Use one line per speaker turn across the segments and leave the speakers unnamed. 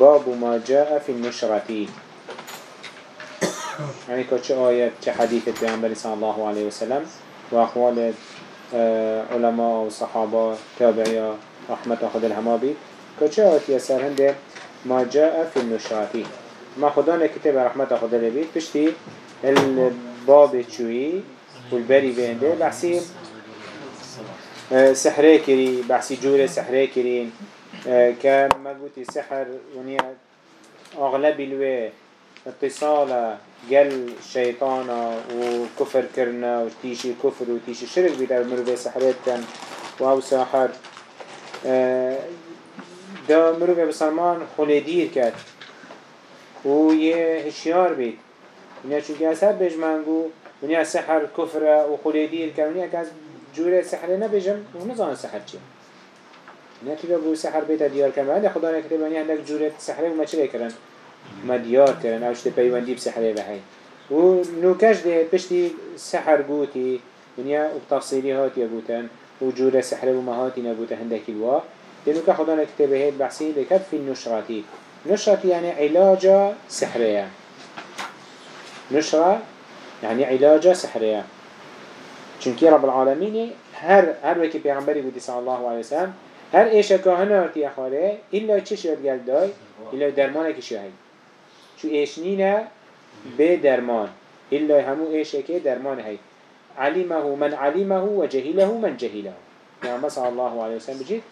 باب ما جاء في النشرة. يعني كتش آية حديث البيعنبري صلى الله عليه وسلم. وأقوال آه، علماء وصحابة تابعية رحمة خد الهمابي كتش آية يسار هنده ما جاء في النشرة. ما خدانا كتاب رحمة خد البيت بشتي الباب تشوي والبري بينده بحسي آه، سحره كري بحسي جورة سحره كرين قلت سحر ونيا أغلب الوي اتصال قل شيطانا وكفر كرنا وتيشي كفر وتيشي شرك بيت مروفي سحرات كان وهو ساحر دا مروفي بسلمان خلدير كات ويه هشيار بيت ونيا چونك أسهر بجمانگو ونيا سحر كفر وخلدير كان ونيا كاس جورة سحر نبجم ونظام سحر چيه نه تیگه بو سحر بیت دیار کن ولی خدا نکته بانی هندک جورت سحره و ما چه کرن ما دیار کرن اوشت پیوندی بسحره بحی و نوکش ده پشتی سحر گوتی دنیا تفصیلی هاتی گوتن و جور سحره و مهاتی نبوته هندکی وا دنوکه خدا نکته بهید بحثی بکد فی النشراتی نشرتی یعنی علاج سحره. نشرة يعني علاج سحرية چونكي رب العالمين هر هر وكي پیغمبری بودی صلی الله عليه وسلم هر ایشا که هنارتی اخواره ایلا چه شد گل دای ایلا درمانه که شهی چو ایش نینه به درمان. ایلا همو ایشه که درمان هی. علمه من علمه و جهله من جهله يعني صلى الله عليه وسلم بجید.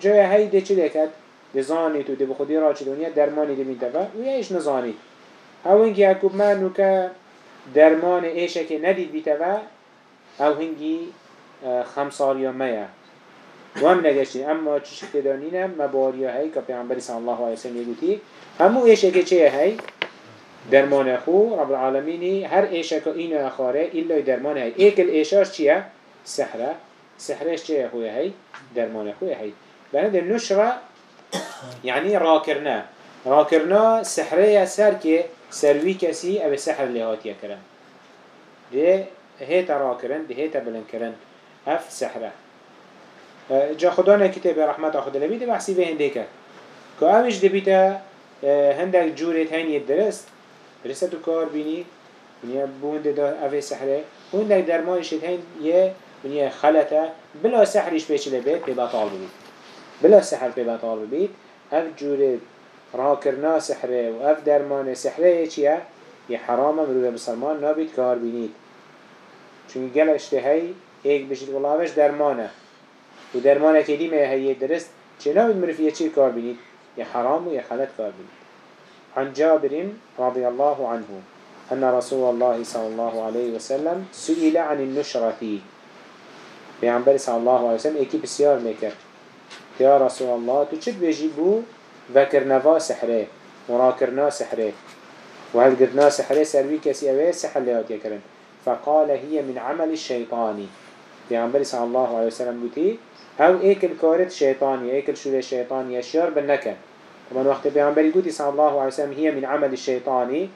جای هی ده چه لکد ده زانید و ده بخودی را چه دنیا درمانی ده و ایش نزانید او هنگی اکوب من نوکه درمان ایشه که ندید بیتفع او هنگی خمسار یا میه وهم نگشتین. اما چش کدانینم مباریا هی که پیامبری صلی الله علیه وسلم یگوتی همو ایشه که چه هی؟ درمان خو رب العالمینی هر ایشه که اینو اخاره ایلا درمان هی. ایکل ایشاش چیه؟ سحره. سحرش چیه خوی هی؟ درمان خوی هی. در نشره يعني راكرنا راكرنا سحرية سر كي سروي كسي أو سحر لهاتيا كرن ده هيتا راكرن ده هيتا بلن كرن اف سحره. جا خدا نه کتاب رحمت خدا لبیده بحثی به هنده که که اوش دبیده هندک جورت هنی درست. درسته تو کار بینی؟ ونیا بونده دا اوه سحره. هندک درمانش هن یه خلطه. بلا سحرش پیچ لبید پی بطال ببید بلا سحر پی بطال ببید اف جورت راه کرنا سحره و اف درمان سحره چیه؟ یه حرامه مروه بسلمان نابید کار بینید چون گل اشتهی ایک بشید والله درمانه. و درمان که دیمه هیه درست چه نوید مرفیه چی کار بینید؟ یا حرام و یا خلط کار بینید. عن جابر رضي الله عنه أن رسول الله صلى الله عليه وسلم سئل عن النشرة بيعنبر صلى الله عليه وسلم اكي بسيار مكر يا رسول الله تشد بيجيبو ذكرنا سحره وراكرنا سحره وهل قدنا سحره سروي كسي اوه سحر لهات يكرن فقال هي من عمل الشيطاني بيعنبر صلى الله عليه وسلم قلت أو ايكل كارت شيطاني ايكل شوري شيطاني؟ اشيار بالنكن طبعا وقت بيعنبري قوتي صلى الله عليه وسلم هي من عمل الشيطاني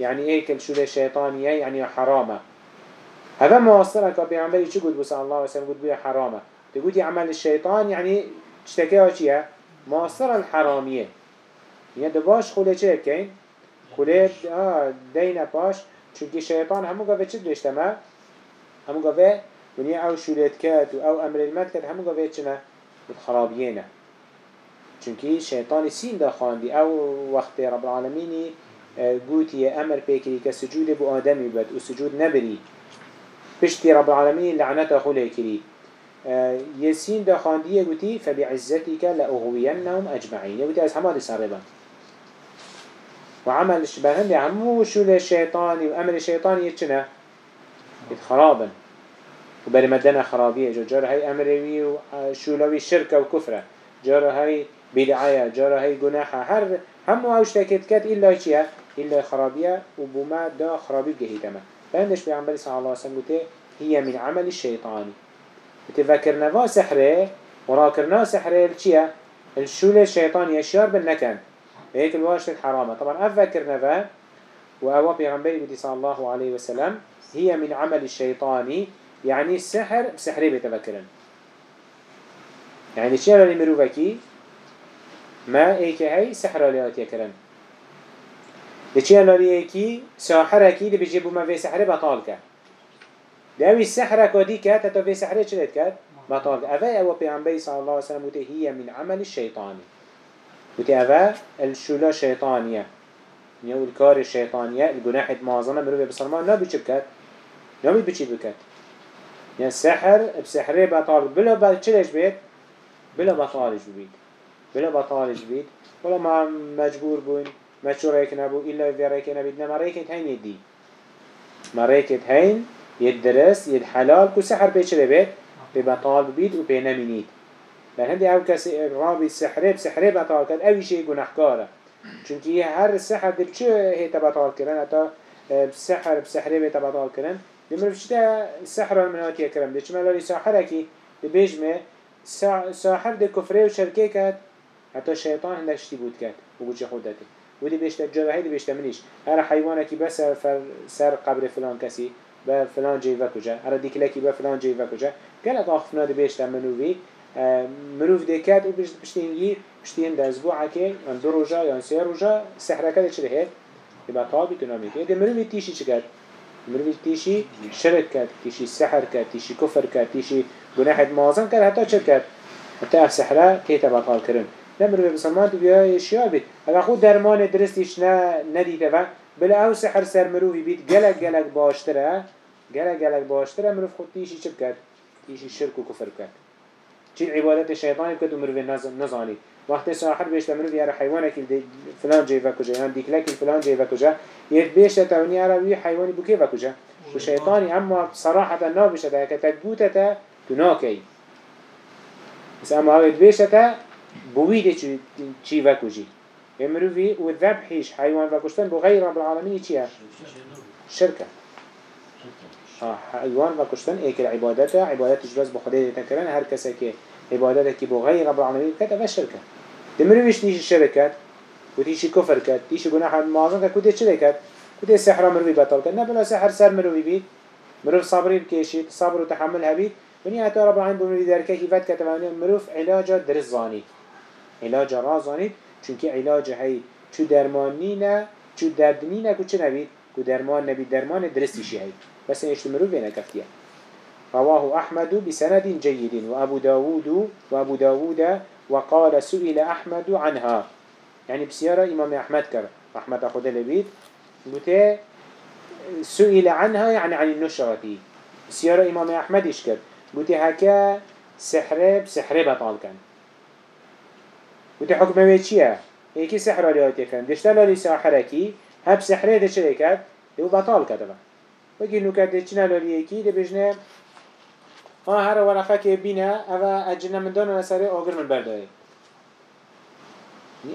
يعني ايكل شوري شيطاني؟ يعني حرامة. هذا ما وصلك بيعنبري شو قلت؟ صلى الله عليه وسلم قلت بيه حرامة. تقولي عمل الشيطان يعني تشتكيها ما وصل الحرامية. يعني دباش خلي چه بكين؟ خلي آه دينا باش. چونكي شيطان همو قفه چه دوشتما همو قفه ونیا أو شورت کرد و أو أمر المد کرد همون گوید چنه خرابیه نه چونکی شیطان سین دا خواندی أو وقت رب العالمینی قوتي أمر بيكري كسجود بو آدمي بد وسجود نبري بشتي رب العالمين لعنته خلي كري يسين دا خاندية قوتي فبعزتك لأغوينهم أجمعين يقولي أز هما لسربا وعمل الشبهن عمو شو للشيطاني وأمر الشيطاني يتشنا يتخرابا وبري مدنا خرابية. جو جار هاي أمروي وشولوي شركة وكفرة. جار هاي بدعاية جار هاي جناحة هر هم تكت كت إلا چيا إلا خرابية. وبما دا خرابي بجهيتما فهندش بيعنبالي صلى الله عليه وسلم هي من عمل الشيطاني وتفكرنا سحرة وراكرنا سحرة الچيا الشولة الشيطاني الشيار بالنكن هيك الواش الحرامة. طبعا أفكرنا فا وأوا بيعنبالي صلى الله عليه وسلم هي من عمل الشيطاني يعني السحر بسحري بيتفكرن يعني الشيء اللي مروفكي؟ ما ايك هاي سحر ليات يكرن الشيء اللي ايكي؟ ساحر أكيد بيجيبوا ما في سحر بطالك داوي السحر كودي كات تو في سحر شلت كات بطالك أفا أو بيعنبي صلى الله عليه وسلم هي من عمل الشيطان. وتي أفا الشولا شيطانية. يعني الكار الشيطانية الجناح معظمه مروفي بصرمان لا بيجيب نبي بچی بکد يعني سحر بسحره بطال بلا بچلش بيت بلا بطالش بيت بلا بطالش بيت ولا ما مجبور بوين ما شو رأيك نبو إلا في رأيك نبيت نما رأيك هين يدي ما رأيك هين يدرس يد حلال. كو سحر بيشره بيت ببطال بيت و بينامينيت لأن هندي أو كسي رابي السحره بسحره بطال كد أي شيء جناحكاره چونكي هر السحر دل چه هي تبطال كرن أتا بسحر بسحره بيت بطال كرن دمر فشتا سحر المنات يكرم دي چما لالي ساحر اكي دي بيجمه ساحر دي كفره و شركه كد حتى الشيطان هندك شتي بود كد وبوچه خودته ودي بيشتا جوهي دي بيشتا منيش هر حيوان اكي بس سر قبر فلان كسي با فلان جيفا كجا هر ديك لكي با فلان جيفا كجا قالت آخفنا دي بيشتا منوي مروف دي كد و بشتينجي بشتين ده أسبوع كي ان دو روجا يان سي روجا سحر كده چه هيك يبقى طابي تنامي دي مروف تيشي چه مروی تیشی شرک کرد تیشی سحر کرد تیشی کفر کرد تیشی گناه مازن کرد حتی چه کرد؟ حتی اف سحره که تبطال کرن؟ نه مروی بسلمان تو بیای شیار بید اگر خود درمان درستیش نه ندیده و بلا او سحر سر مروی بید. گلک گلک باشتره گلک گلک باشتره مروف خود تیشی چه کرد؟ تیشی شرک و کفر کرد. چی عبادت شیطانی کرد و مروی نزانید وقت ساحر بيش تمرو يارا حيوانك فلان جاي فكوجا يعني ديكلاك فلان جاي فكوجا يد بيش تتوني يارا وي حيواني بكي فكوجا وشيطاني أما صراحة نابش ده كتجبوتة تناكي بس أما هو بيش تتا بويدة چي فكوجي يمرو في والذبحيش حيوان فكوشتن بغير رب العالمين چيها شركة آه حيوان فكوشتن ايك العبادة عبادتش بس بخديد تنكرن هر كسا عبادتك بغير رب العالمين كتبه شركة دمرويش تيجي الشركات وتيجي كفر كات تيجي جناح معظم كات كده چه كات كده سحر مروي بطل كات نبلا سحر سر مروي بيت مروف صبري بكيشيت صبر وتحمل هبيت وني هتا رب العالمين بمروي دركه كيفات كتبانه مروف علاج درس زاني علاج رازاني چونك علاج هاي چو درمانينا چو دردنينا كو چه نبيت كو درمان نبي درمان درستيشي هاي بس إيش مروف كفتيه رواه أحمد بسند جيد وأبو داود وأبو داود وقال سئل أحمد عنها. يعني بسيارة إمام أحمد كر أحمد أخذ لبيت قلت سئل عنها يعني عن النشرة بسيارة إمام أحمد إشكر قلت هكا سحر بسحر بطال كان. قلت حكمه بيتشيه هيكي سحر لياتي كان دشتلا لي ساحركي هب سحره كد يو بطال كده بقي نكات دشنا لي يكي ده بجنه ها هر ورقه که بینه اوه اجنه من دانو نسره آگر من برداره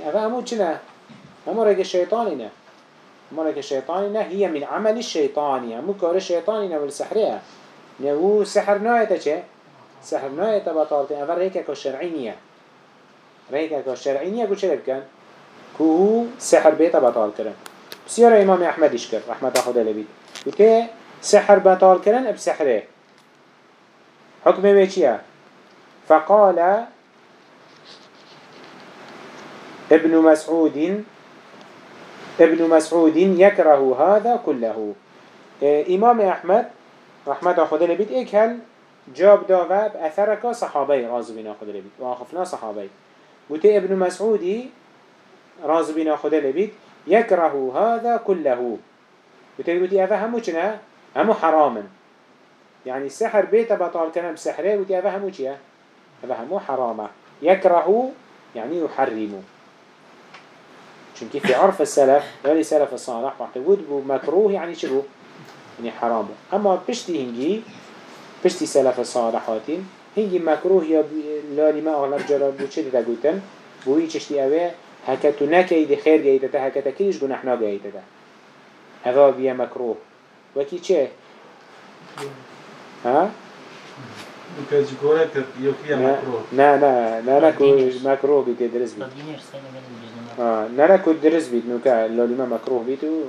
اوه همو چنه؟ همو رگ شیطانی نه. همو رگ شیطانی نه هي من عمل الشيطاني همو کار شیطانی نه والسحره نه هو سحر نایتا چه؟ سحر نایتا بطالتين اوه ریکه که شرعی نیه. ریکه که شرعی نیه کو چه بکن؟ که هو سحر بیتا بطال کرن. بسیار امام احمدش کرد رحمت خدا لبید. و سحر بطال کرن بسحره حكم بيشيا فقال ابن مسعود ابن مسعود يكره هذا كله إيه، إمام أحمد رحمة خدا لبيت هل جاب داوة بأثرك صحابي غازو بنا خدا لبيت وآخفنا صحابي وتي ابن مسعودي راز بنا خدا لبيت يكره هذا كله وتي وتي أفا همو چنا همو حراما يعني السحر بيت بطال كلام سحره وتي أفا همو چيا أفا همو حراما يكره يعني يحرم چونكي في عرف السلف؟ يعني سلف الصالح وقت بود مكروه يعني شبو يعني حرام أما بشتي هنجي بشتي سلف الصالحاتين هنجي مكروه يا لالي ما أغلب جرى بو چه دا قوتن بو هي چشتي اوه هكا تو نكيد خير جايته هكا تكيش گناحنا جايته هذا بيا مكروه. وكي چه؟ ها؟ نه نه نه نه که مکروه بید درست بید نه نه که درست بید نو که لالیما مکروه بید و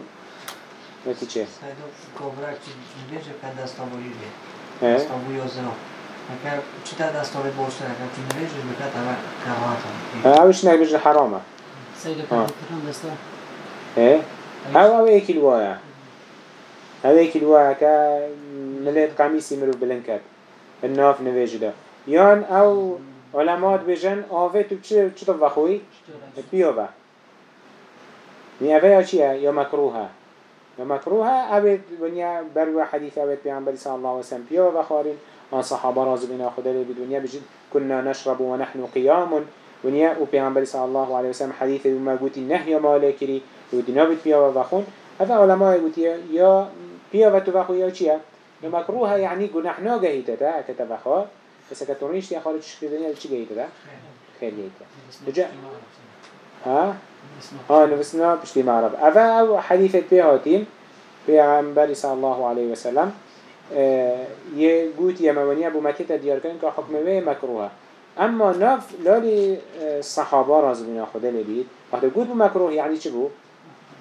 نتی چه؟
کابرک بیجه پن دستان بایی بید دستان بایی آزنا مکر چی تا دستان بید اگر تی بیجه بکر تبا کبات
هم نه حرامه ها؟ مليت قميصي مرو بلنكت الناف نویج ده یان أو علمات بجن آوه تو چه چه تو بخوی؟ نی اوه یا چیه؟ یا مکروهه یا مکروهه اوه دنیا برو حدیث اوه پیانبری صلی الله علیه وسلم بیابه بخارین آن صحابه راز بنا خدا لی بدنیا بجن كنا نشرب ونحن قيام ونيا و پیغمبر صلی الله علیه وسلم حدیث ما گوتی نهی ماله کری و دینا بید پیابه بخون هذا علماء گوتی یا پیابه تو بخو یا چیه؟ مكروه يعني جناح ناجه هيدا كتب خا بس كتورنيش يا خالد شو الدنيا اللي تيجي هيدا خير هيدا رجع ها آه نفسنا بشتي معرب أفا أو حديث بيهاتين بيغمبر صلى الله عليه وسلم آه يقول يا موانيا أبو مكة ديار كان كحكم مكروه أما نف لالي الصحابة رازمين أخذ لبيت وقت يقول بمكروه يعني شو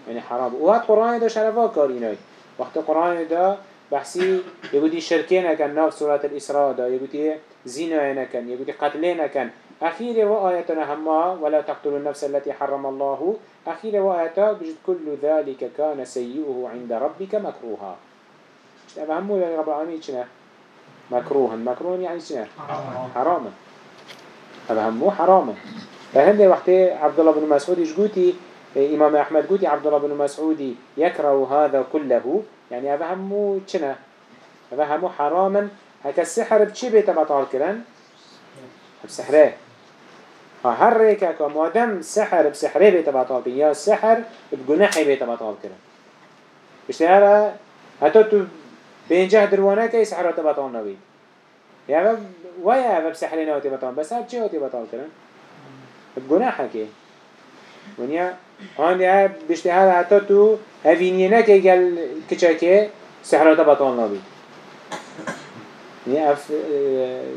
يعني حرام وقت قرآن ده شرفا كاريناي وقت قرآن ده بحثي يقولي شركين كان ناف سورة الإسراء دا. يقولي زنا كان يقولي قتلين كان أخير وآياتنا هما ولا تقتلوا النفس التي حرم الله. أخير وآياتا بجد كل ذلك كان سيئه عند ربك مكروها أفهموا يا رب العالمين شنا مكروها مكروها يعني شنا حراما أفهموا حراما فهند وقت عبد الله بن مسعود يقولي إمام أحمد قولي عبد الله بن مسعود يكره هذا كله يعني هذا همو چنه؟ هذا همو حراما هكا السحر بچي بيتا بطال كرن بسحره هر ريكا كا مادم سحر بسحره بيتا بطال كرن يا السحر بجناحي بيتا بطال كرن بشتي هذا هتو تو بينجه دروانه كي سحرات بطال نبي يعني ويا هذا بسحرين هاتي بطال بس هاد چه هاتي بطال كرن بجناحك ونیا آن ده بشته هر حتی تو هفینیه نکه گل کچکه سحرات بطال نبی نیا اف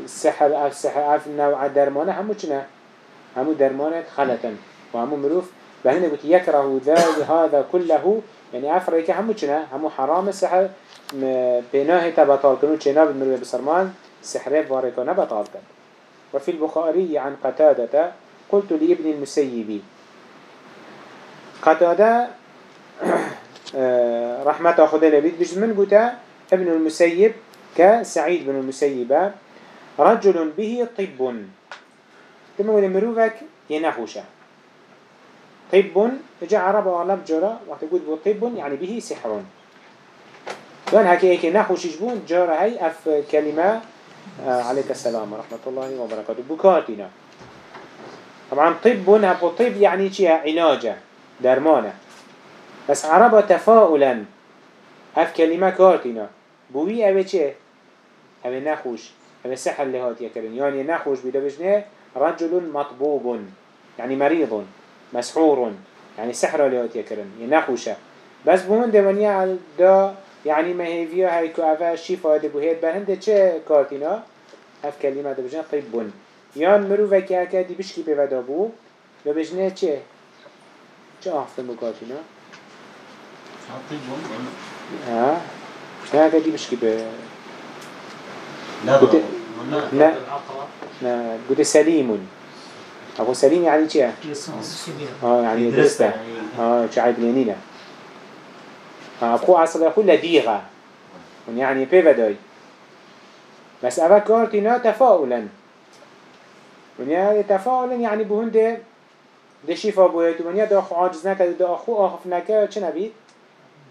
سحر اف سحر اف نوع درمانه همو چنه همو درمانه خلطن و همو مروف بهنه قلت يكره ذلك هذا كله يعني أفريكا همو چنه همو حرام السحر بناه تبطال كنو چنا بالمروف بسرمان سحره باركا نبطال كن وفي البخاري عن قتادة قلت لابن المسيبي قتادة آه، رحمة خدا لبيت بجد من قتا ابن المسيب كسعيد بن المسيب. رجل به طب. كما قلنا مروفك ينحوشة طب جاء عرب أغلب جرى وقت يقول طب يعني به سحر. لأن هكي هكي نحوش جبون جرى هاي أف كلمة آه، عليك السلام ورحمة الله وبركاته. بكاتنا. طبعا طب هبو طب يعني شيء علاجه درمانه. بس عربا تفاؤلا هف كلمة كارتنا بوي اوه چه؟ اوه نخوش. اوه سحر لهات يكرن يعني نخوش بيدا بجنه رجل مطبوب يعني مريض مسحور يعني سحر لهات يكرن ينخوشه بس بومن دوانيا دا يعني ما هي فيها هاي كو اوه شفا ده بوهيد برهنده چه كارتنا هف كلمة ده بجنه طب يان مروفه اکه دی بشکی پیودا بو؟ و بجنه چه؟ چه آفتن بکاتینا؟ ها ها قدي مش كده
لا
قلت
لا
لا قلت سليم أبو سليم يعني شيء آه يعني درسته آه شعيب لينينا أبو عصر يقول لديغة يعني بيفداي بس أبا كارتنا تفاؤلا ونیا تفاعل يعني بهنده ده شفا بوید ونیا دا خو عاجز نکد دا خو آخف نکد چه نبید؟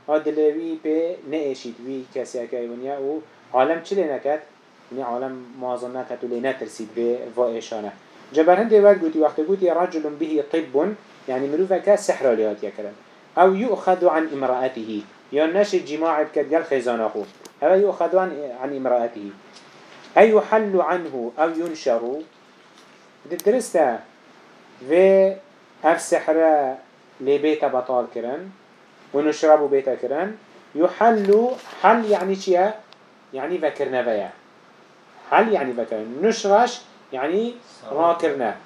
ها دلوی به نعشید وی کسی که ونیا و عالم چه نکد؟ ونیا عالم موازن نکد و لی نترسید به وائشانه. جبر هنده وقت گوتی وقت گوتی رجل به طب يعني مروفا كا سحر ليات يكرن أو يؤخذ عن امرأته يا نشي جماعة كدقل خيزان أخو. أو يؤخذ عن, عن امرأته. أي يحل عنه أو ينشر درسته. في اف سحر لبيت بطال كرن ونشرب بيت كرن يحل حل يعني چيا يعني ذكرنا بيا حل يعني ذكرنا نشرش يعني راكرنا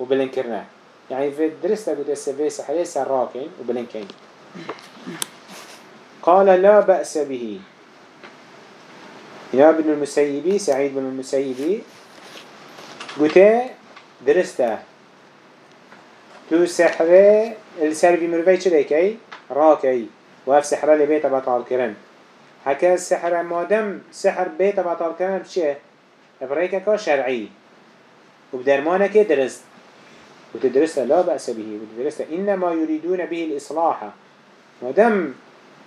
وبلنكرنا. يعني في درسته قد السفي سحرية سراكين وبلنكين. قال لا بأس به. يا ابن المسيبي سعيد بن المسيبي قلت درسته. تو سحره السر في مروفي چليكي راكي وهف سحره لبيت بطال كرن هكا السحر مادم سحر بيت بطال كرن بشه ابريكا شرعي وبدرمانك درست. وتدرسها لا بأس به. وتدرسها إنما يريدون به الإصلاح. مادم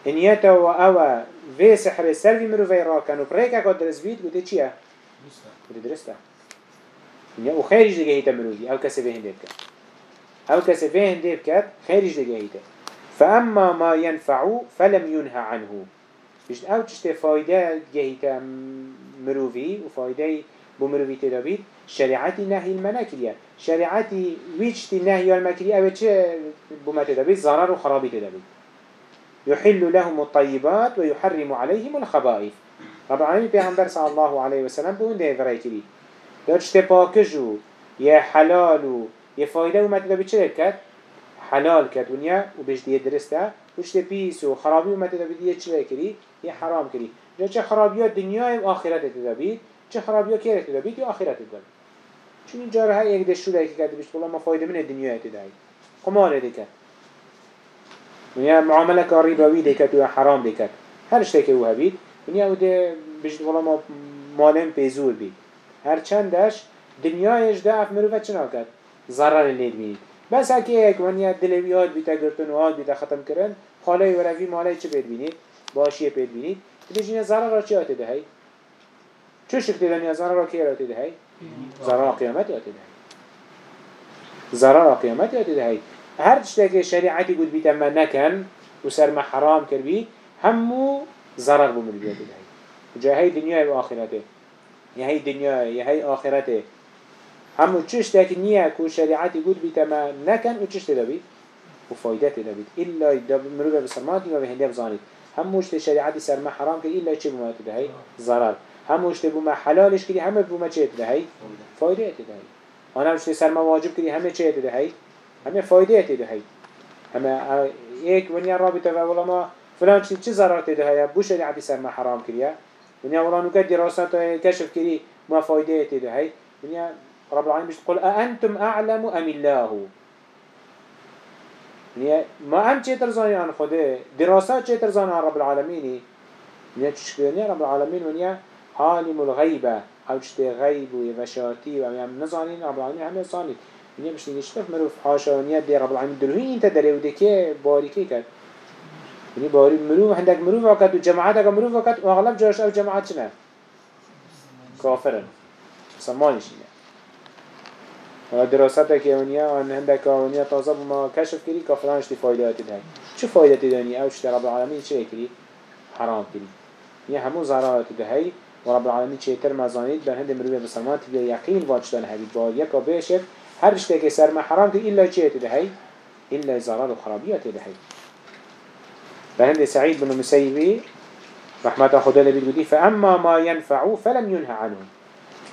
إنيتا وأوا في سحر السر في مروفي راكن قد درس بيت قلت چيه؟ وتدرسها وخارج لقيته مروفي أو كسبه هندبك أو كسبه هندبك خارج لقيته فأما ما ينفع فلم ينهى عنه. بيشت أو تشت فايدة جهيته مروفي؟ وفايدة بمروفي تدابيت شريعتي نهي المناكرية شريعتي ويجتي نهي المكرية أو بما تدابيت ضرر وخرابي تدابيت يحل لهم الطيبات ويحرم عليهم الخبائث. رب العالمين بيغمبر صلى الله عليه وسلم بون ده فرأي كري درجت باكجو. يا حلال یه فایده اومد دا بیچه کرد. حلال کرد دنیا و بهش دیه درسته. وش پیس و خرابی اومد دا بیدیه چه کری؟ یه حرام کری. جا چه خرابی ها دنیا و آخرت دا بید چه خرابی ها که دا بید یا آخرت دا بید چون اینجا را یک دشوره که کرده بیشتر ما فایده من دنیا تدایی قمار خب آره دیکه دنیا معامله کاری باوی دیکه تو حرام دیکه هر شته که او هبید دنیا او ده بیشتر ما مالم پیزور بید هر چندش دنیایش ده اف مروفت چنا کرد ضرر لید بید بس اکی یک ونیا دلویات بیتا گرتن و آد بیتا ختم کرن خاله و روی ماله چه بید بینید باشیه بید بینید دیجینه ضرر را چی آتی دهی؟ چه شکل دنیا ضرر را کی آتی دهی؟ زرار قیامت یاد ده زرار قیامت یاد ده هر چیزی شریعتی بود بیت ما نکن و سر ما حرام کر بی همو ضرر یاد ده جاهی دنیا و آخرته. یهی دنیا یهی آخرته. همو چش تاك نيا كو شريعتي قد بيتا ما نكن و چش تدبيت و فايدة تدبيت إلا دب مروبة بسرماتي ما بهندي بزانيت هموش شريعتي سر ما حرام كي إلا چه بما تدهي ضرر. هموش بوما حلالش کردی همه بوما چه تدهی فایده تدهی آنها مش سر ما واجب کردی همه چه تدهی همه فایده تدهی همه یک ونیا رابطه و ولا ما فلان چی چه ضرر تدهی بو شریعتی سر ما حرام کردی؟ ونیا ولا نو دراسات کشف کردی ما فایده تدهی ونیا رب العالمين مش تقول أأنتم أعلم أم الله؟ ما هم چه ترزانی عن خوده دراسات چه ترزانی عن رب العالمين ونیا چشکرنی رب العالمين ونیا عالم الغيبة أو جته غيب و وشاتي و رب العالمين هم نزانين ونیا مش نشتف مروف حاشا ونیا دي رب العالمين دلوهي انت دلو دكي باريكي كد ونی باری مروف عندك مروف وقت و جماعتك مروف وقت و اغلب جاش أو جماعت چنه كافرن سمانش اینه. دراستك ونیا آن عندك ونیا تازه ما كشف كري كافرانش دي فايدات ده شو فايدة داني أو شتى رب العالمين چه كري حرام كري يا همو ضررات ده ورب العالمين چیتر مزانید بر هند مروی مسلمان تبیه یقین واجدان هبید با یکا بیشت هر که سر ما حرام که إلا چیت دهی؟ إلا زرار و خرابیت دهی. بر هند سعید بن مسیبی رحمت خدا بودی فأما ما ينفعو فلم ينهى عنه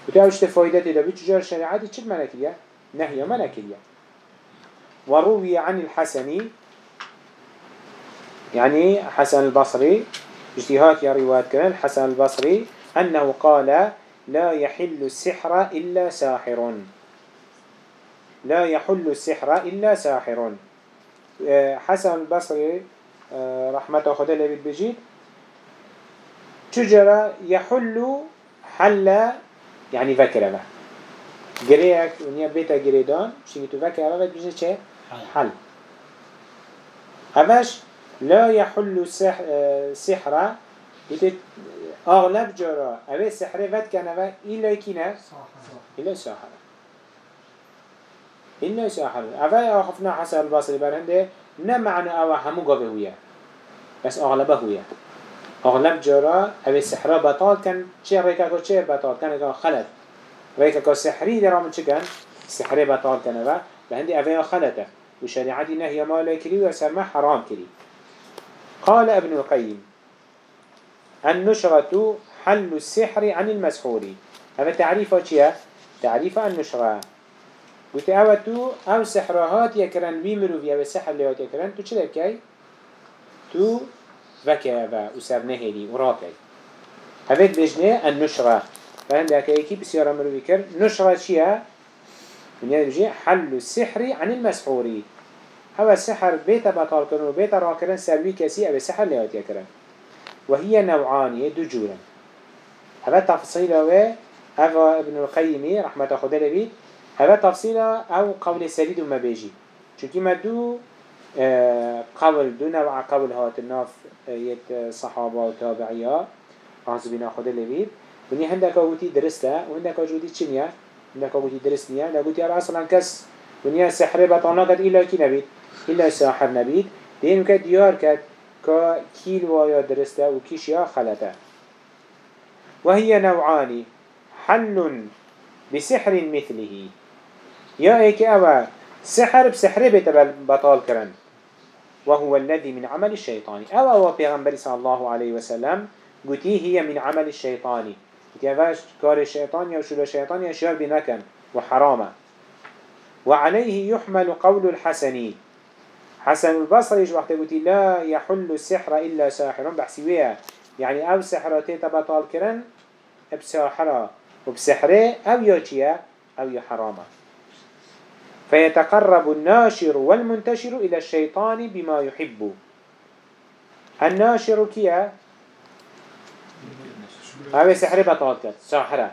وتعوش تفايدته ده بتجار شريعتي چد منكريا نهي منكريا وروي عن الحسن يعني حسن البصري اجتهاد يا روايات كان الحسن البصري أنه قال لا يحل السحر إلا ساحر. لا يحل السحر إلا ساحر. آه، حسن البصري آه، رحمة خدا لبيت بجيد تجرى يحل حل يعني ذكره گریک ونیا بیتا گریدان شتینگی تو وکی اوه بجه چه؟ حل همش لا يحل سح سحرة أغلب جرا أبي سحرة ود كان أبا إلا كنا إلا ساحر إلا ساحر أبا أخفنا حسن البصري برهنده نه معنى أو همو قبه هويا بس أغلبه هويا أغلب جرا أبي سحرة بطال كان چه ريكا كو چه بطال كان كان ريكا كو سحري چه كان سحرة بطال كان أبا لهندي أبا خلطه. وشريعتي نهي ما لا كري وسمى حرام كري. قال ابن القيم النشرة حل السحر عن المسحور. هذا تعريفه چيا؟ تعريف النشرة. قلت اوه تو أو سحرهات يكرن بيمرو في أو سحر لهات يكرن تو چه كي؟ تو وكي اوه وسر نهيلي وراكي هذا بجنه النشرة. فهندك ايكي بسيارة مرو بكر نشرة چيا؟ من بجي حل السحر عن المسحور هوا السحر بيت بطال كرن وبيت راكرن سلوي كسي أو سحر لهات يكرن وهي نوعان دجورا هذا تفصيل هذا ابن القيم رحمة خدا لبيت هذا تفصيل أو قول سريد وما بيجي. چونكي ما دو آه، قول دو نوع قول هات الناف آه، يت صحابة وتابعية عزبنا خدا لبيت وني هندك أقولي درسته وهندك أقولي چنيا هندك أقولي درس نيا لقولي أنا أصلا كس ونيا سحر قد إلا كي نبيت إلا ساحر نبيت دين وكد ديار كد كا كيل وايا درسته وكيش يا خلته وهي نوعان حل بسحر مثله يا ايك اوا سحر بسحر بيت بطال كرن وهو الذي من عمل الشيطان أو أو پیغمبر صلى الله عليه وسلم قتي هي من عمل الشيطان اوش كار الشيطان يا شلو الشيطان يشير بنكن وحرامه وعليه يحمل قول الحسنين حسن البصري وقت قلت لا يحل السحر إلا ساحر بحسيوية يعني أو سحراتي تبطال كرن بساحرة وبسحره أو يوشيا أو يحرامه فيتقرب الناشر والمنتشر إلى الشيطان بما يحب الناشر كيا أو سحر بطال كرن ساحرة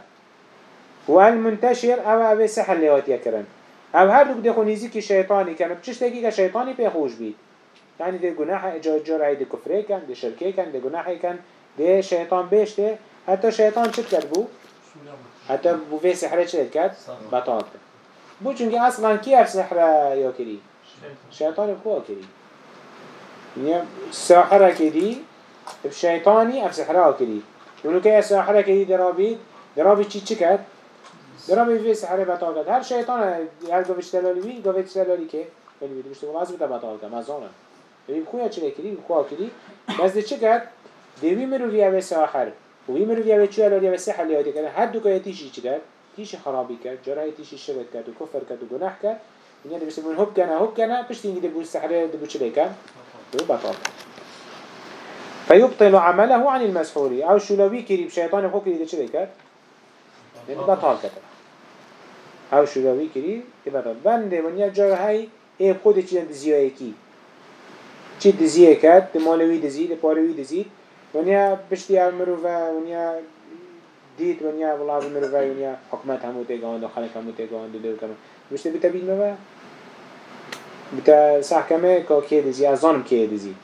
والمنتشر أو أو سحر ليوت يكرن أو هر دو بده خونیزی که شیطانی کنه چش تکی که شیطانی پی خوش بید یعنی ده اجا جرعی ده کفره کن ده شرکه کن ده گناهی کن ده شیطان بشته حتی شیطان چت کرد بو؟ حتی بو في سحره چت کرد؟ بطال بو چونکه أصلا اف سحره کری؟ شیطان خواه کری يعني ساحره كدي بشيطاني اف سحره كدي ولو که ساحره که دی درابید درابی چی چی کرد؟ درابی فی سحره کرد هر شیطان هر گوش دلالی بی گوش دلالی که ولی بیدی بشتی غاز بتا بطال کرد مزانه بی خویا چرا کری بی خواه کری بس دي چی دیوی مروی اوه ساحر وی مروری از چو الالی اوه سحر لیادی کرد. هر دو که تیشی چی کرد؟ تیشی خرابی کرد. جرای تیشی شرک کرد و کفر کرد و گناه کرد. من هب کنه هب کنه. پشتی اینگی دی سحره فيبطل عمله عن المسحوري أو شلوي كريب شيطان خوك اللي چه کرد يعني بطال كتر أو شداوی کری ایبادات بنده ونیا جای های ای خود چی دزیه کی چی دزیه کرد دمالوی دزید پاروی دزید ونیا بشتی امرو و ونیا دید ونیا والله امرو و ونیا حکمت همو تگان دو خلق همو تگان دو دو کمان بشتی بتا بید موا بتا سحکمه که که دزی؟ ازانم که دزی؟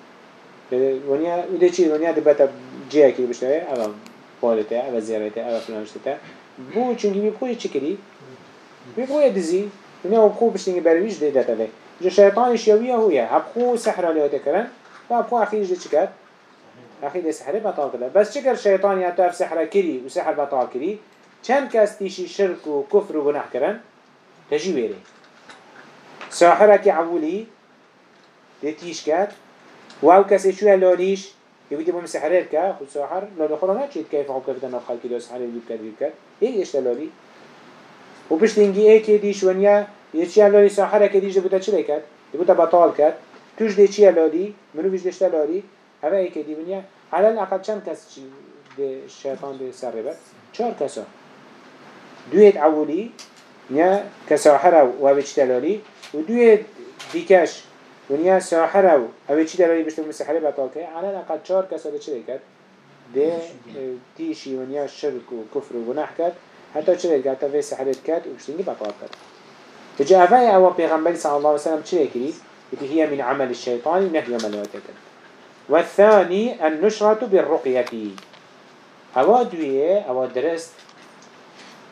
ونیا ایده چی؟ ونیا دبته جی که بشه. اول پالته اول زیارته اول فلانشته بو چون بی بخوی چی کردی؟ بی دزی. ونیا و بخو بشتنگی برویش داده تبه چه شیطانش یا یویه هویه. هبخو سحر لیاته کرن و هم اخیرش دی چی کرد؟ آخری دی سحری بطل کرد بس چکر شیطانی حتی اف سحر کری و سحر بطل کری؟ چند کس تیشی شرک و کفر و گناه کردن تجیبیه ساحره که عبولی دی تیش کرد. واو كسي شوية لوليش يبدي بهم سحرير كا خود ساحر لا دخلنا نتشيد كيف حب كفتنا بخلق كده سحر يجيب كده يجيب كده إيه إيش لولي و پشتینگی ایکی دیش ونیا یه چی الالی ساحره که دیش بوده چه کرد؟ بطال کرد توش دی چی الالی؟ منو بیش دشت الالی؟ اوه ایکی دی ونیا علال أقل چند کس دی شیطان دی سر ربت؟ چهار کسا دویت اولی نیا کساحره چی دیکش ونیا ساحره و اوه چی الالی بشتو مسحره بطال کرد علال أقل چهار کسا دی چه کرد؟ دی تیشی ونیا شرک و کفر و گناه کرد. حتى چه کرد؟ تا في سحرت کرد و بشتنگی بطال کرد. فجاء أفايا أو پیغمبر صلى الله عليه وسلم چه كريد هي من عمل الشيطان نهي ملائكة والثاني النشرة بالرقية أو دوية أو درست.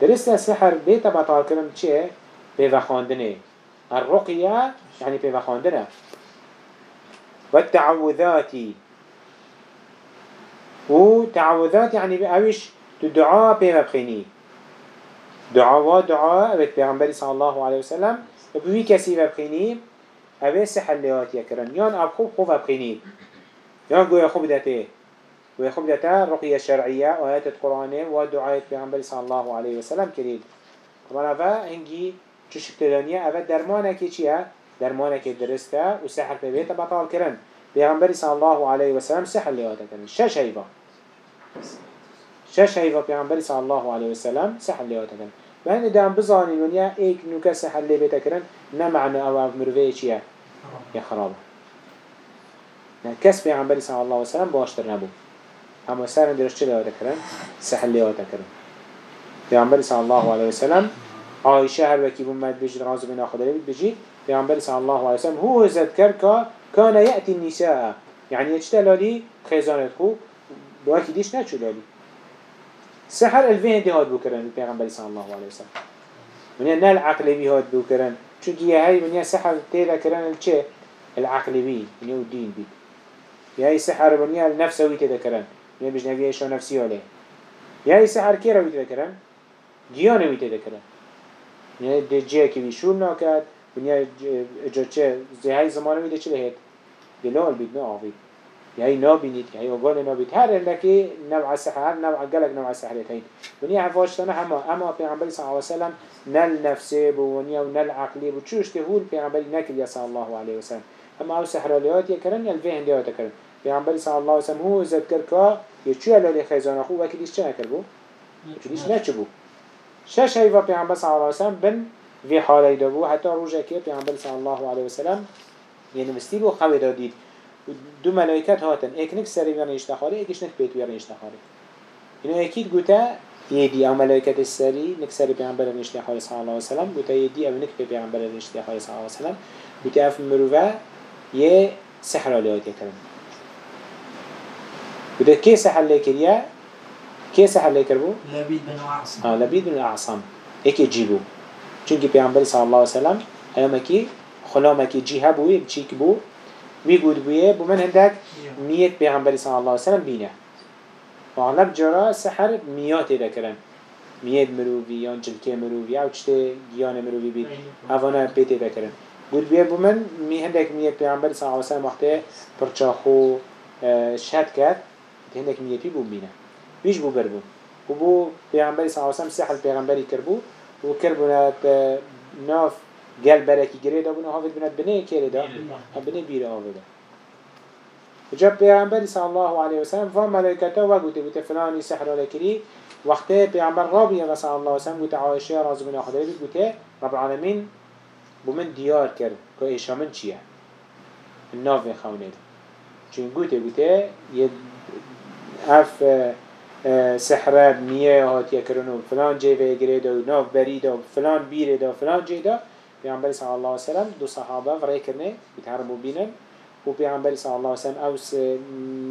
درست السحر بيت بطال كرم چه بيوخاندنه الرقية يعني بيوخاندنه والتعوذات. وتعوذات يعني بأوش تدعاء بيمبخيني دعاء دعاء أبت بيغنبري صلى الله عليه وسلم. بوي كسي ببخيني أبي سحر ليات يكرن يان أب خوب ببخيني يان قوي خوب داته قوي خوب داته رقية شرعية وآيات القرآن ودعاء بيغنبري صلى الله عليه وسلم كريد طبعا أفا هنجي چشك تدانيا أفا درمانك چيه درمانك درسته وسحر ببيت بطال كرن بيغنبري صلى الله عليه وسلم سحر ليات يكرن شش هيبا شش هيفا پیغمبری صلی الله علیه وسلم سحر لیات کن و هنده دام بزانی ونیا ایک نوکه سحر لی بیتا کرن نه معنی أو أو مروه چیه؟ یا خرابه نه کس پیغمبری صلی الله علیه وسلم باشتر نبود. اما سر درش چه لیات کرن؟ سحر لیات کرن. پیغمبری صلی الله علیه وسلم عایشه هر وکی بومد بجید رازو بنا خدا بجید پیغمبری صلی الله علیه وسلم هو زد کرد که كان يأتي النساء. يعني يجتلالي خيزانة خو بواكي ديش ناتشو لالي سحر الفين دي هاد بكرن البيغمبر صلى الله عليه وسلم. من ينا العقل بي هاد بكرن شو دي هاي من يا سحر تيلا كرن الچه؟ العقل بي من يو الدين بي. يا سحر من يا النفسوي تيلا كرن. من بيج نبي شو نفسي عليه يا سحر كيرا بي تيلا كرن؟ جيانه بي تيلا كرن. يعني دي جيه كي بيشول ناكد من يا جا چه زي هاي زمانه دي چه لهيت دلال بيد نا آفيد يعني نابينيت يعني وقال نابيت هر عندك نوع السحر نوع قلق نوع السحرتين ونيا عفاشتنا هما أما بيعمل صلى الله عليه وسلم نل نفسه بونيا ونل عقلي بتشوش تقول بيعمل نكل يا صلى الله عليه وسلم. أما أو سحر ليات يكرن يلفين ليات يكرن بيعمل صلى الله عليه وسلم هو ذكر كا يشوي على خزانة خو وكيدش شنو كربو وكيدش نشبو شش هيفا بيعمل صلى الله عليه وسلم بن في حاله دبو حتى رجع كي بيعمل صلى الله عليه وسلم يعني مستيبو خوي داديد دو ملائكت هاتن. ایک نک سری بیان اشتخاره ایکش نک بیت بیان اشتخاره اینو اکید گوتا یدی أو ملائکت سری نک سری پیامبر اشتخاره صلی الله علیه و سلم. گوتا یدی أو نک پیامبر اشتخاره صلی الله علیه و سلم. گوتا اف مروه یه سحر آلیات کرد گوتا کی سحر لیکریه کی سحر لیکر بو؟
لبيد بن عاصم
آه لبید بن اعصام ایک جیبو چونکی پیامبر صلی الله علیه و سلم ایامکی خلامکی جیه بو یک چیک بو ويقول بيه بمن هندك مية بيغمبر صلى الله عليه وسلم بينا وعلب جرا سحر ميات ذكرن مية مروفي يان جلكي مروفي أو تشتي جيان مروفي بيت أفانا بيت ذكرن قول بيه بمن مي هندك مية بيغمبر صلى الله عليه وسلم وقته برچاخو شهد كات هندك مية بي بو بينا ويش بو بربو وبو بيغمبر صلى الله عليه وسلم سحر كربو وكربونا ناف گل برکی گره دا بونه حافظ بنات بنه کره دا؟ بنه بیره آوه دا جب پیغمبر صلی الله علیه وسلم فهم ملائکتا و گوته گوته فلانی سحر آله کری. وقت پیغمبر رابیه و صلی الله علیه وسلم گوته عایشه رازو بنا خدا بید گوته رب العالمین بومن دیار کرد که ایشا من چیه؟ الناف خونه دا چون گوته گوته یه اف سحر میه هات یکرنو فلان جیوه گره دا ناف بری دا فلان بیره دا فلان جی دا. پیامبر صلی الله علیه و سلم دو صحابه فرای کرنه بیتهربو بینن و پیامبر صلی الله علیه و سلم اوس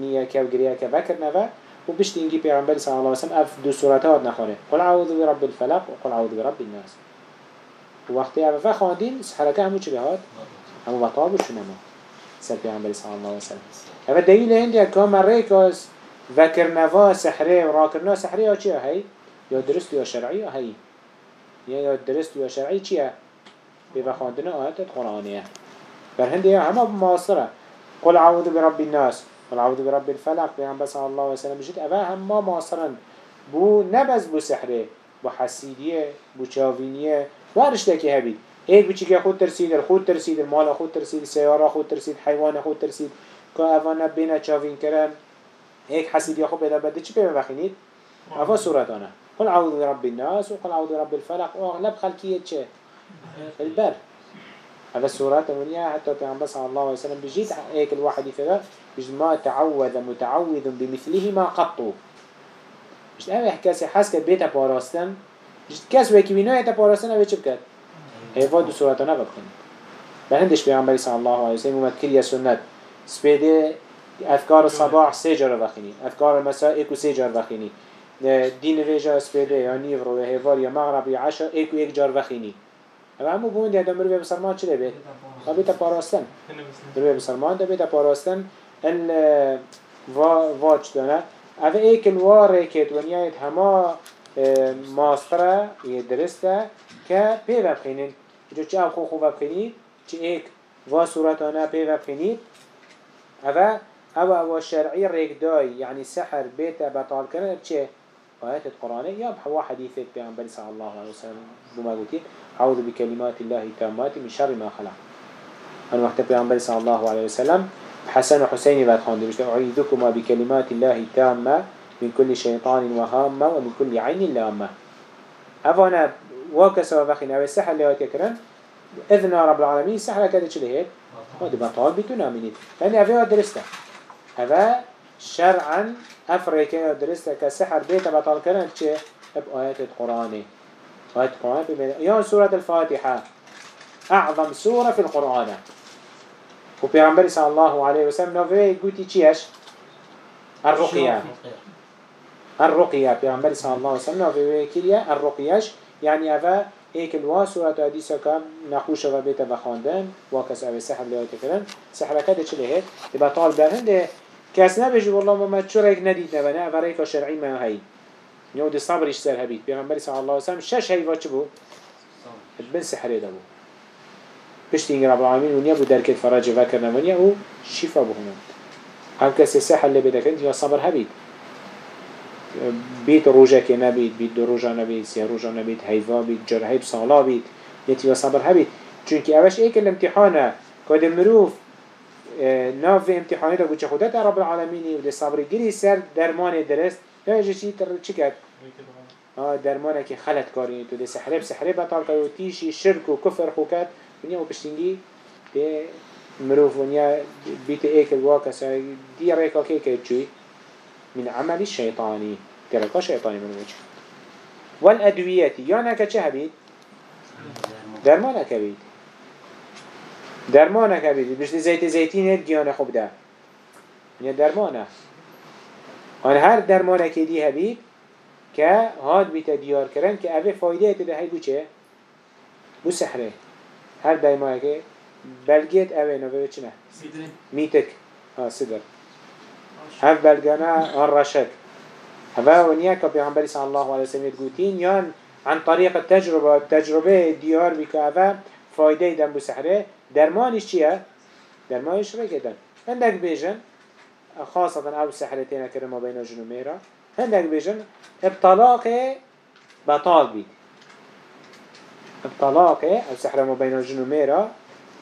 نیه که و گریه که بکرنه و و بشت اینگی پیامبر صلی الله علیه و سلم اف دو سورته هات نخوره. قل اعوذ برب الفلق و قل اعوذ برب الناس. و وقتی اوه خواندین سحرکه همو چی بهات همو بطال بشونه سر پیامبر صلی الله علیه و سلم. اوه دلیل هندی که مره کاس وکرنوا سحره و راکرنا سحره ها چیه هی یا درست یا شرعی هی یا درست یا شرعی چیه خواندن آيات القرآنية. بل هندي هما معاصرة قل أعوذ برب الناس. قل أعوذ برب الفلق. بيان بس الله عليه وسلم جد أفا هما معاصرا بو نبز بو سحره بو حسيدية بو شاوينية وارش لكي هبي هيك بچي خود ترسيد الخود ترسيد المال خود ترسيد السيارة خود ترسيد حيوان خود ترسيد كا أفانا بينا شاوين كرن هيك حسيدية خود بدا بده چي بيما بخينيد أفا سورتانا قل أعوذ برب الناس وقل أعوذ برب الفلق. وأغلب خلقية چه؟ البر. هذا السورات المنيا حتى پیغمبر صلى الله عليه وسلم بجيت هيك الواحد يفهم بجد ما تعوذ متعوذ بمثله ما قطو مش أنا حكاسي حاسك بيتا باراستن کس وکی بینای تا پاراستن اوه چه بکد؟ ایوا دو نبکنی به هندش پیغمبری صلی الله علیه وسلم اومد کریه سنت. سپیده افکار صباح سه جار وخینی افکار مساء ایکو سه جار وخینی دین ریجا سپیده یا نیو رو هیوار یا مغرب یا عشا ایکو یک جار وخینی اما همو بوند یا دمرو به بسرمان چه بید؟ ما بیتا پاراستن دمرو به بسرمان دا بیتا پاراستن ال واج دانه. اوه ایک الواره که دنیایت همه ماستره یه درسته که پی ببخینین جو چه او خو خو ببخینید چه ایک و صورتانه پی ببخینید اوه أو أو شرعي ريكداي يعني سحر بيت بطال كرن چه؟ آيات القرآن يا بحوا حديثة بيعنبري صلى الله عليه وسلم بما قلت أعوذ بكلمات الله التامات من شر ما خلق. أنا وقت بيعنبري صلى الله عليه وسلم حسن وحسين بعد خان دمشت أعيذكما بكلمات الله التامة من كل شيطان وهامة ومن كل عين لامة. أفانا واكسا وفخين أو السحر اللي هات يكرن إذن رب العالمين سحر كده چلي هيك هذا بطال بيتونا منيد لأن أفيا درسته هذا شرعا أفريكا درسته كسحر بيت بطال كرن چه بآيات القرآن. آيات القرآن يا سورة الفاتحة. أعظم سورة في القرآن. وبيغمبر صلى الله عليه وسلم نوفي قوتي چيش الرقية. الرقية؟ بيغمبر صلى الله عليه وسلم نوفي كريا الرقيش يعني أفا هيك الوا سورة حديثة كم نخوش و بيت بخاندن وكس أبي سحر لها تكرن سحر كده چلي هيك تبا طال برهن ده كاس نبجي والله ما تشورك نديد نبنا ريكا شرعي ما هاي نيو دي صبرش سر هبيت بيغمبر صلى الله عليه وسلم شش هاي بو بن سحر دبو بشتين رب العالمين ونيا بو دركت فرج فكرنا ونيا و شفا بهنا هم كسي سحر اللي بدك يا صبر هبيت بيت روجا كي نبيت بيت دو روجا نبيت سي روجا نبيت هيفا بيت جرهيب صالا بيت يتي وصبر هبيت چونك اوش ايك الامتحانه. كود مروف ناف امتحانه دا بوچه خودت رب العالمين و صبر گري سر درمان درست. اجه چی تر کرد؟ آه درمانه که خلط کاری تو ده سحره بسحره بطال کرد و تیشی شرک و کفر خوکت ونیا و پشتنگی ده مروف ونیا بیت ایک الواقع سا دی ریکا که که چوی؟ من عمل الشيطاني تركا شيطاني من وجه والأدوية يانا كچه هبيت درمانك درمانه که بیدید بشتی زیت زیتی نید گیانه خوب ده یعنی درمانه. آن هر درمانه که دی هبید که هاد بیتا دیار کردن که اوه فایده ایت ده بو چه؟ بو سحره. هر درمانه که بلگیت اوه نوه چنه؟ میتک. ها صدر هف بلگانه آن رشک هوا ونیا که بیان صلی الله علیه سمید گوتین یان عن طریق تجربه تجربه دیار بکه اوه بكافة فايدة دم بسحره درمانش چيه؟ درمانش ركدن عندك بيجن خاصة أو سحرتين كرما بين جنوميرا عندك بيجن الطلاق بطال بيت الطلاق أو سحر ما بين جنوميرا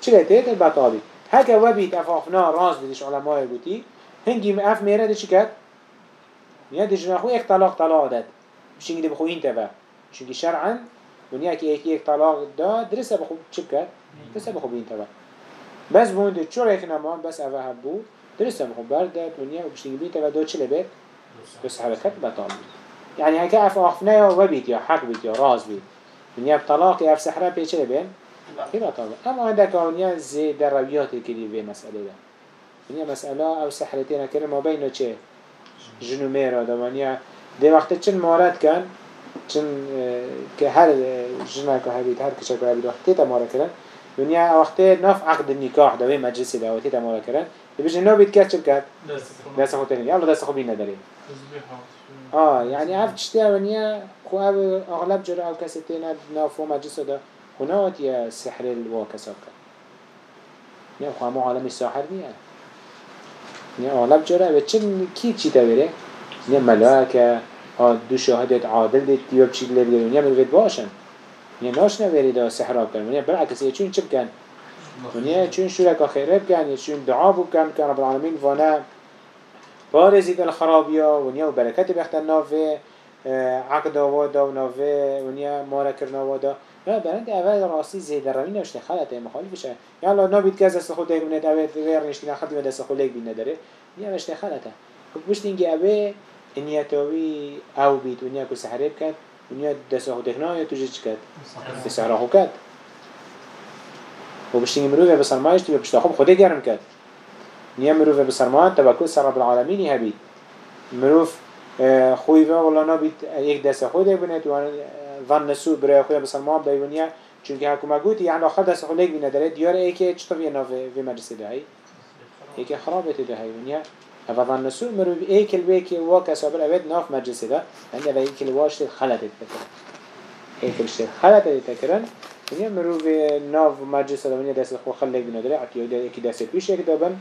چلتين البطال بيت هكا وبيت أفافنا راز بديش علماء يقولي هنگی اف میره ده چی کرد؟ میاد دیجنا خو یک طلاق طلاق داد. بشینگی ده بخو این تبا چونکی شرعا ونیا که یکی یک طلاق داد درسه بخو چیکرد کرد؟ درسه بخو بین تبا بس بوند چور یک نمان بس اوه هم بود درسه بخو بردد ونیا و بشتگی بین تبا دو چی لبید؟ بس حرکت بطال بود یعنی هکه اف آخفنه یا و بید یا حق بید یا راز بید ونیا بطلاق یا اف سحره پی چی لبید؟ پی بطال بود اما عندك ونیا زی در رویاتی کلی به مسئله ده ونیا مسئله او سحرتینا کرد ما بین چه؟ جنومه را دوانیا ده وقت چن مارد کن؟ چن که هر جنه که هبید هر کچه که هبید وقتی تمارا کرن ونیا وقت نف عقد النکاح دوی مجلس دعوتی تمارا کرن بيجي نو بيتكات شو بكات دست خو تاني يلا دست خو بينا داري آه يعني عارف تشتيا ونيا خو اغلب جرا أو كاسيتين نافو مجلس ده هناك يا سحر الواكساكا يا خو مو عالم الساحر نيا نه اغلب جرا و چن کی چی تبره نه ملاکه دو شاهدت عادل دید دیو بچی لیب گرون یا ملوید باشن. نه ناش نوری دا سحراب کرن نه برعکس یه چون چه بکن نه چون شرک خیره بکن یا چون دعا بکن که رب العالمین وانا بارزید الخرابیا و نیا و برکت بختن نافه عقد آوادا و نافه و نیا مارا کرنا آوادا. نه برند اول راستی زیده روی نشته خلطه مخالفشه یالا نابید که از دست خود دیگونه اول غیر نشتی نخدی و دست خود لیک بین نداره نیا نشته خب بشت اینگه اوه نیتاوی او بید و نیا که سحره بکن ونیا دست خودت نه تو چه کرد؟ سحر خو کرد. و بشتینی مروفه بسرمایش تبا بشتا خوب خوده گرم کرد. نیا مروفه بسرمان توکل سر رب العالمین هبید مروف خوی و ولا نبید یک دست خوده بنید و ظن نسو برای خوی بسرمان بیونیا چونکه حکومه گوتی یعنی آخر دست خود لیک بینه داره دیار ای که چطور یه ناف وی مدرسه ده هی ای که خرابت ده هی ونیا اما ظن نسو مروف ای کل بی که واقع سابر اوید ناف مدرسه ده یعنی اوه ای کل واش تید خلطت بکرن ای کل شتید خلطت بکرن ونیا مروف ناف مدرسه ده ونیا دست خود خل لیک بینه داره عطیو ده یکی دست پیش یک دابن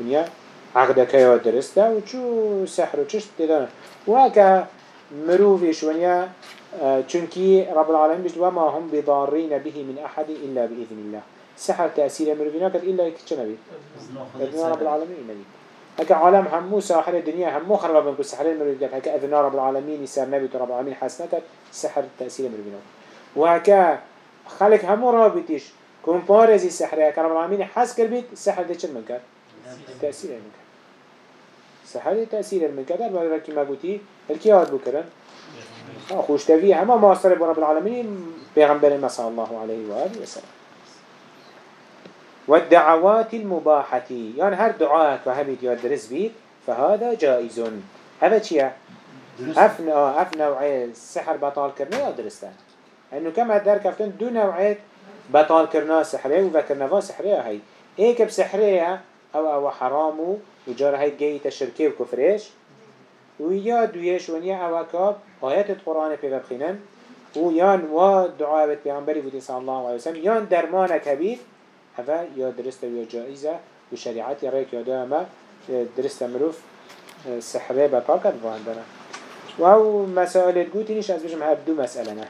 ونیا عقد كيا درسته وشو سحر وشش تدان وهكا مروفيش ونيا چونكي رب العالمين بيجد وما هم بضارين به من أحد إلا بإذن الله سحر تأثير مروفينا كد إلا بي إذن رب العالمين نبي هكا عالم همو ساحر الدنيا همو خرب بنكو سحر المروفينا هكا إذن رب العالمين يسار نبي رب العالمين حسنة سحر تأثير مروفينا وهكا خلق همو رابطيش كون بارزي سحر هكا رب العالمين حس كربيت سحر دي چل من كر تأثير من كر سحر تأثير من كر بعد ركي ما قوتي الكي هاد بكرن. آه خوش تفي هما ماصر برب العالمين بيغمبر صلى الله عليه وآله وسلم. والدعوات المباحة. يعني هر دعاء وهبت يدرس بيت فهذا جائز هذا چيه؟ اف آه اف نوعية السحر بطال كرنا يا درسته انه كما در كفتن دو نوعية بطال كرنا سحرية وذكرنا سحرية هاي هيك بسحرية أو أو حرامو وجار هاي جاي تشركي وكفريش ويا دويش ونيا أو كاب آيات القرآن في بخينن ويان و دعاء بيت پیغمبری بودی صلى الله عليه وسلم يان درمانك هبيت هذا يا درست ويا جائزة وشريعات يريك يا دائما درست مروف سحرة بطاقة بواندنا وهو مسائل قوتي نيش از بجم هاب دو مسألة نه.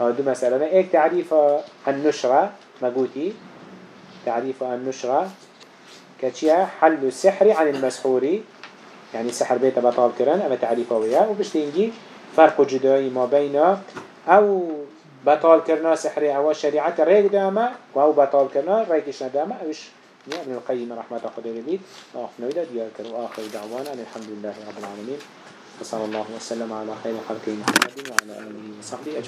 ها دو مسألة نه. ايك تعريف النشرة ما قوتي تعريف النشرة كتشيا حل السحر عن المسحوري يعني سحر بيت بطال كرن اما تعريفه وياه وبشتينجي فرق جدائي ما بين أو بطال كرنا سحري أو شريعة ريك داما وهو بطال كرنا ريكش نداما. اوش ابن القيم رحمة الله بيت واخ نويدا ديار كرو آخر دعوانا. الحمد لله رب العالمين وصلى الله وسلم على خير خلقه محمد وعلى آله وصحبه أجمعين